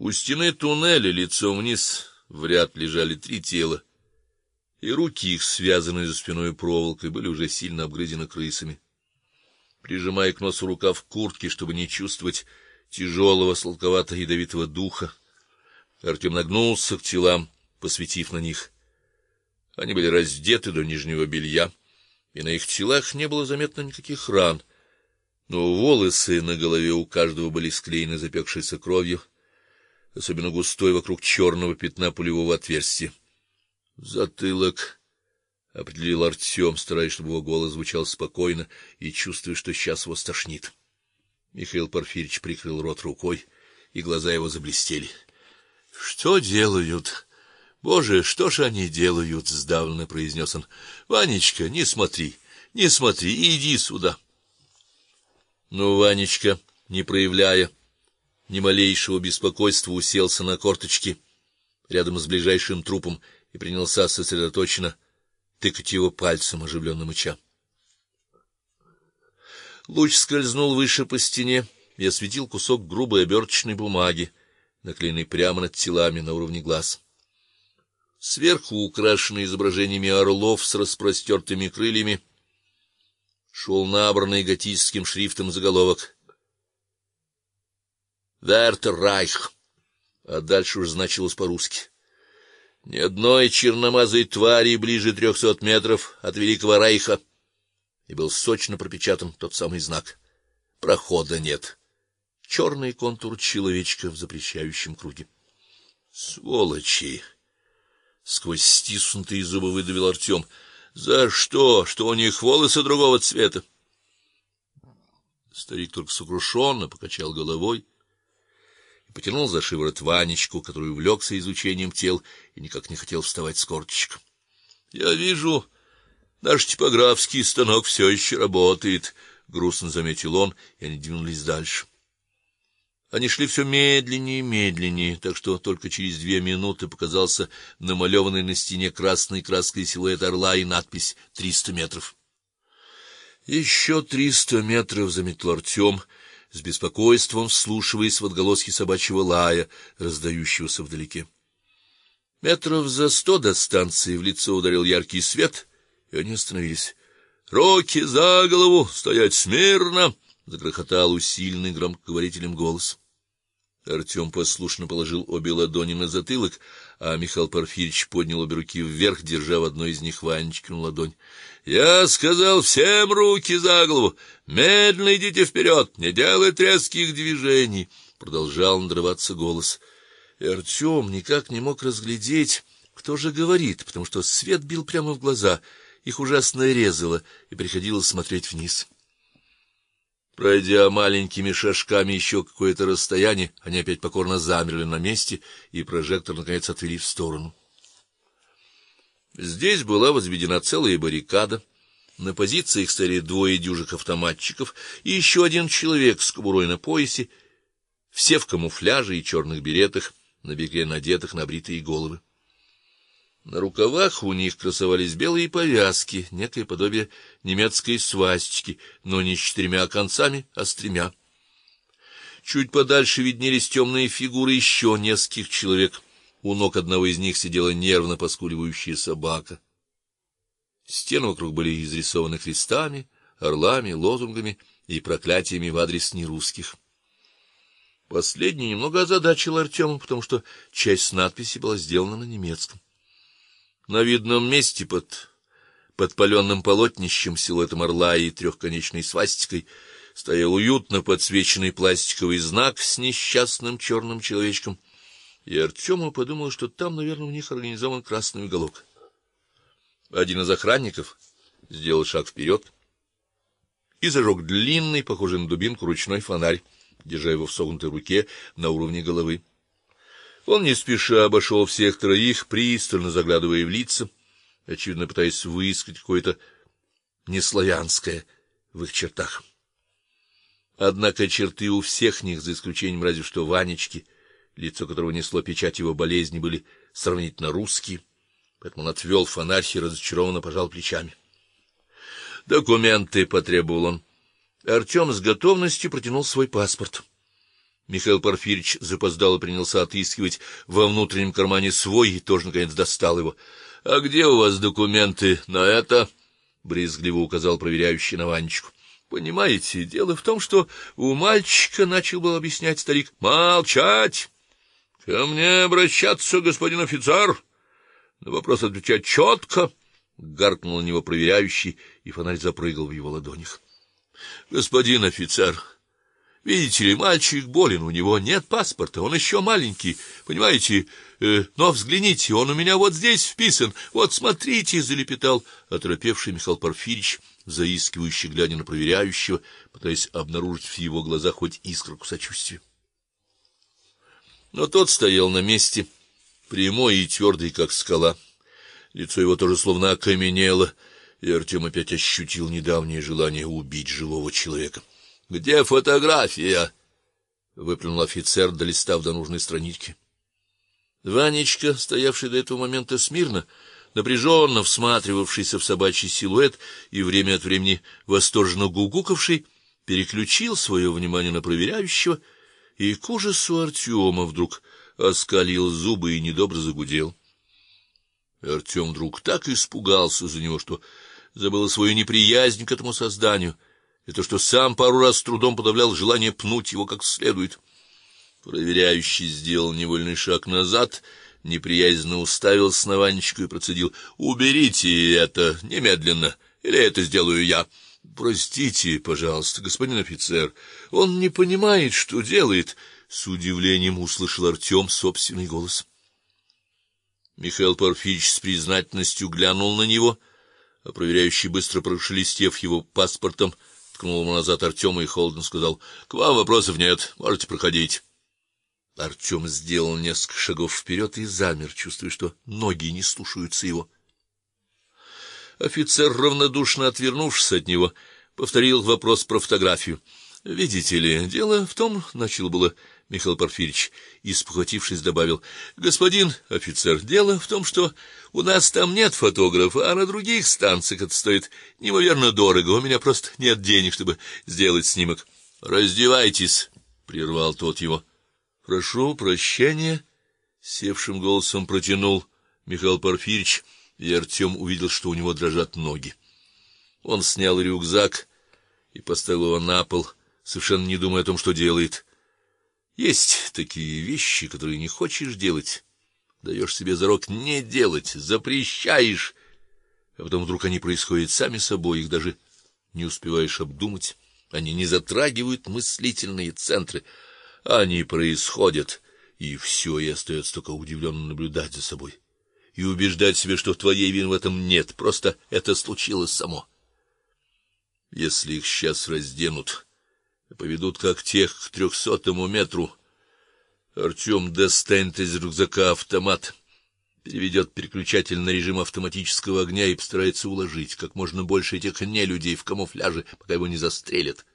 У стены туннеля лицом вниз в ряд лежали три тела, и руки их, связанные за спиной проволокой, были уже сильно обгрызены крысами. Прижимая к носу рукав куртки, чтобы не чувствовать тяжелого сладковато-ядовитого духа, Артем нагнулся к телам, посветив на них. Они были раздеты до нижнего белья, и на их телах не было заметно никаких ран, но волосы на голове у каждого были склеены запекшейся кровью, особенно густой вокруг черного пятна пулевого отверстия. Затылок определил Артем, стараясь, чтобы его голос звучал спокойно и чувствуя, что сейчас его стошнит. Михаил Порфирьевич прикрыл рот рукой, и глаза его заблестели. Что делают? Боже, что ж они делают, сдавленно произнес он. Ванечка, не смотри, не смотри, иди сюда. Но Ванечка, не проявляя ни малейшего беспокойства, уселся на корточки рядом с ближайшим трупом и принялся сосредоточенно тыкать его пальцем, оживленно мыча. Луч скользнул выше по стене и осветил кусок грубой оберточной бумаги, наклеенный прямо над телами на уровне глаз. Сверху, украшенный изображениями орлов с распростертыми крыльями, шел набранный готическим шрифтом заголовок Вертер Райх, а дальше уже значилось по-русски: Ни одной черномазой твари ближе трехсот метров от Великого Райха. И был сочно пропечатан тот самый знак: прохода нет. Черный контур человечка в запрещающем круге. Сволочи. Сквозь стиснутые зубы выдавил Артем. За что? Что у них волосы другого цвета? Старик только сокрушенно покачал головой и потянул за шиворот Ванечку, который увлекся изучением тел и никак не хотел вставать с корточек. Я вижу, наш типографский станок все еще работает, грустно заметил он, и они двинулись дальше. Они шли все медленнее и медленнее, так что только через две минуты показался намалеванный на стене красной краской силуэт орла и надпись «Триста метров». Еще триста метров, заметил Артем, с беспокойством вслушиваясь в отголоски собачьего лая, раздающегося вдалеке. Метров за сто до станции в лицо ударил яркий свет, и они остановились. "Руки за голову, стоять смирно!" загрохотал усиленный громкоговорителем голос. Артем послушно положил обе ладони на затылок, а Михаил Порфирьевич поднял обе руки вверх, держа в одной из них Ванечкину ладонь. Я сказал всем руки за голову. Медленно идите вперед, не делайте резких движений, продолжал надрываться голос. И Артем никак не мог разглядеть, кто же говорит, потому что свет бил прямо в глаза, их ужасно резало, и приходилось смотреть вниз. Пройдя маленькими шажками еще какое-то расстояние, они опять покорно замерли на месте, и прожектор наконец отвели в сторону. Здесь была возведена целая баррикада. На позициях стояли двое дюжих автоматчиков и еще один человек с кобурой на поясе, все в камуфляже и черных беретах, на бегре надетых на бритые головы. На рукавах у них красовались белые повязки, некое подобие немецкой свастики, но не с четырьмя концами, а с тремя. Чуть подальше виднелись темные фигуры еще нескольких человек. У ног одного из них сидела нервно поскуливающая собака. Стены вокруг были изрисованы крестами, орлами, лозунгами и проклятиями в адрес нерусских. Последний немного озадачил Артема, потому что часть надписи была сделана на немецком. На видном месте под подпаленным полотнищем силуэтом орла и трехконечной свастикой стоял уютно подсвеченный пластиковый знак с несчастным черным человечком. И Артему подумал, что там, наверное, у них организован красный уголок. Один из охранников сделал шаг вперед и зажег длинный, похожий на дубинку ручной фонарь, держа его в согнутой руке на уровне головы. Он не спеша обошел всех троих, пристально заглядывая в лица, очевидно пытаясь выискать какое-то неславянское в их чертах. Однако черты у всех них, за исключением разве что Ванечки, лицо которого несло печать его болезни, были сравнительно русские, поэтому он отвел фонарь и разочарованно пожал плечами. Документы потребовал он. Артем с готовностью протянул свой паспорт. Михаил Порфирьевич запоздало принялся отыскивать во внутреннем кармане свой и тоже наконец достал его. А где у вас документы на это? брезгливо указал проверяющий на Ванечку. Понимаете, дело в том, что у мальчика начал был объяснять старик. Молчать. Ко мне обращаться, господин офицер. На вопрос отвечать четко. гаркнул на него проверяющий, и фонарь запрыгал в его ладонях. Господин офицер, Видите ли, мальчик болен, у него нет паспорта, он еще маленький, понимаете? Э, но взгляните, он у меня вот здесь вписан. Вот смотрите, залепетал оторопевший Михаил Порфирьевич, заискивающий глядя на проверяющего, пытаясь обнаружить в его глазах хоть искорку сочувствия. Но тот стоял на месте, прямой и твердый, как скала. Лицо его тоже словно окаменело, и Артем опять ощутил недавнее желание убить живого человека. Где фотография? выплюнул офицер, долистав до нужной странички. Ванечка, стоявший до этого момента смирно, напряженно всматривавшийся в собачий силуэт и время от времени восторженно гугукавший, переключил свое внимание на проверяющего и к ужасу Артема вдруг оскалил зубы и недобро загудел. Артем вдруг так испугался за него, что забыл свою неприязнь к этому созданию и то, что сам пару раз с трудом подавлял желание пнуть его как следует. Проверяющий сделал невольный шаг назад, неприязненно уставился на Ванечку и процедил: "Уберите это немедленно, или это сделаю я". Простите, пожалуйста, господин офицер. Он не понимает, что делает, с удивлением услышал Артем собственный голос. Михаил Порфирьевич с признательностью глянул на него, а проверяющий быстро прошелестев его паспортом, ткнул ему назад Артема и холодно сказал: "К вам вопросов нет, можете проходить". Артем сделал несколько шагов вперед и замер, чувствуя, что ноги не слушаются его. Офицер равнодушно отвернувшись от него, повторил вопрос про фотографию. Видите ли, дело в том, начал было Михаил Порфирьевич, и спохватившись, добавил: "Господин офицер, дело в том, что у нас там нет фотографа, а на других станциях это стоит неимоверно дорого. У меня просто нет денег, чтобы сделать снимок. Раздевайтесь", прервал тот его. "Прошу прощения", севшим голосом протянул Михаил Порфирьевич, и Артем увидел, что у него дрожат ноги. Он снял рюкзак и поставил его на пол, совершенно не думая о том, что делает. Есть такие вещи, которые не хочешь делать, даешь себе зарок не делать, запрещаешь, а потом вдруг они происходят сами собой, их даже не успеваешь обдумать, они не затрагивают мыслительные центры, они происходят, и все, и остается только удивленно наблюдать за собой и убеждать себя, что твоей вины в этом нет, просто это случилось само. Если их сейчас разденут, поведут как тех к трехсотому метру. Артем достанет из рюкзака автомат, переведет переключатель на режим автоматического огня и постарается уложить как можно больше этих нелюдей в камуфляже, пока его не застрелят.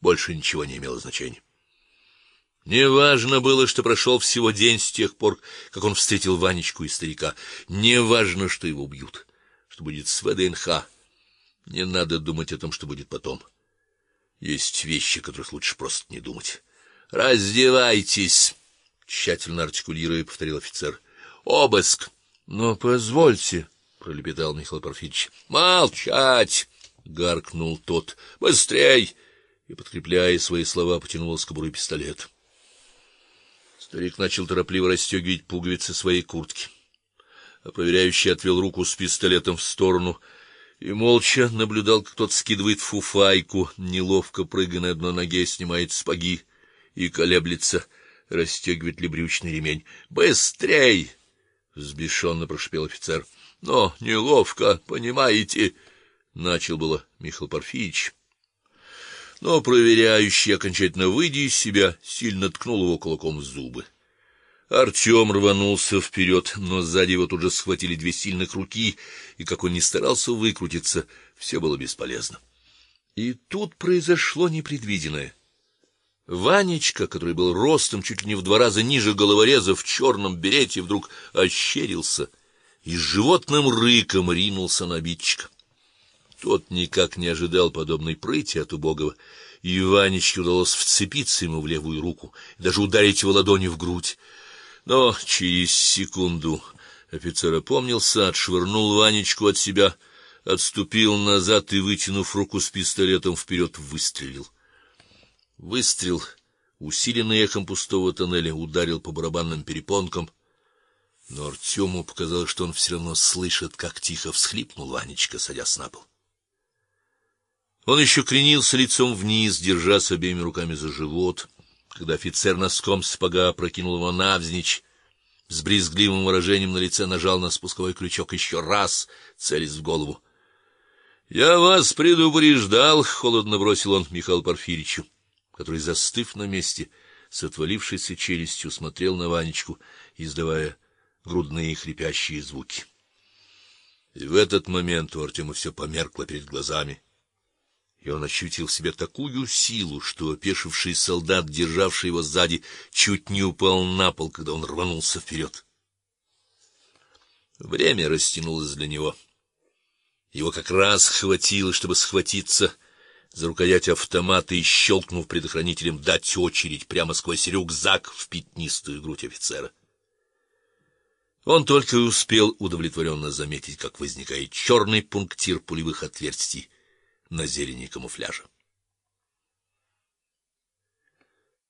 Больше ничего не имело значения. Неважно было, что прошел всего день с тех пор, как он встретил Ванечку и старика. Неважно, что его убьют, что будет с ВДНХ. Не надо думать о том, что будет потом. Есть вещи, о которых лучше просто не думать. Раздевайтесь, тщательно артикулируя, повторил офицер. Обыск. Но позвольте, пролепетал Михаил Порфирьевич. Молчать, гаркнул тот. Быстрей! И подкрепляя свои слова, потянул с кобуры пистолет. Старик начал торопливо расстегивать пуговицы своей куртки. А проверяющий отвел руку с пистолетом в сторону и молча наблюдал, как тот скидывает фуфайку, неловко прыгая на одной ноге, снимает сапоги и колеблется, расстегивает ли брючный ремень. "Быстрей!" взбешенно прошипел офицер. "Но неловко, понимаете?" начал было Михаил Порфирьевич. Но проверяющий, окончательно выйдя из себя, сильно ткнул его кулаком в зубы. Артем рванулся вперед, но сзади его тут же схватили две сильных руки, и как он ни старался выкрутиться, все было бесполезно. И тут произошло непредвиденное. Ванечка, который был ростом чуть ли не в два раза ниже головореза в черном берете, вдруг ощерился и с животным рыком ринулся на обидчика. Тот никак не ожидал подобной прыти от убогого и Ванечке удалось вцепиться ему в левую руку и даже ударить его ладонью в грудь. Но через секунду офицер опомнился, отшвырнул Ванечку от себя, отступил назад и, вытянув руку с пистолетом вперед, выстрелил. Выстрел, усиленный эхом пустого тоннеля, ударил по барабанным перепонкам, но Артему показалось, что он все равно слышит, как тихо всхлипнул Ванечка, садясь на пол. Он еще кренился лицом вниз, держась обеими руками за живот, когда офицер носком сапога прокинул его навзничь, с брезгливым выражением на лице нажал на спусковой крючок еще раз, целясь в голову. Я вас предупреждал, холодно бросил он Михаилу Порфиричу, который застыв на месте, с отвалившейся челюстью смотрел на Ванечку, издавая грудные хрипящие звуки. И в этот момент у Артема все померкло перед глазами и он ощутил в себе такую силу, что опешивший солдат, державший его сзади, чуть не упал на пол, когда он рванулся вперед. Время растянулось для него. Его как раз хватило, чтобы схватиться за рукоять автомата и щелкнув предохранителем дать очередь прямо сквозь рюкзак в пятнистую грудь офицера. Он только успел удовлетворенно заметить, как возникает черный пунктир пулевых отверстий на зелени камуфляжа.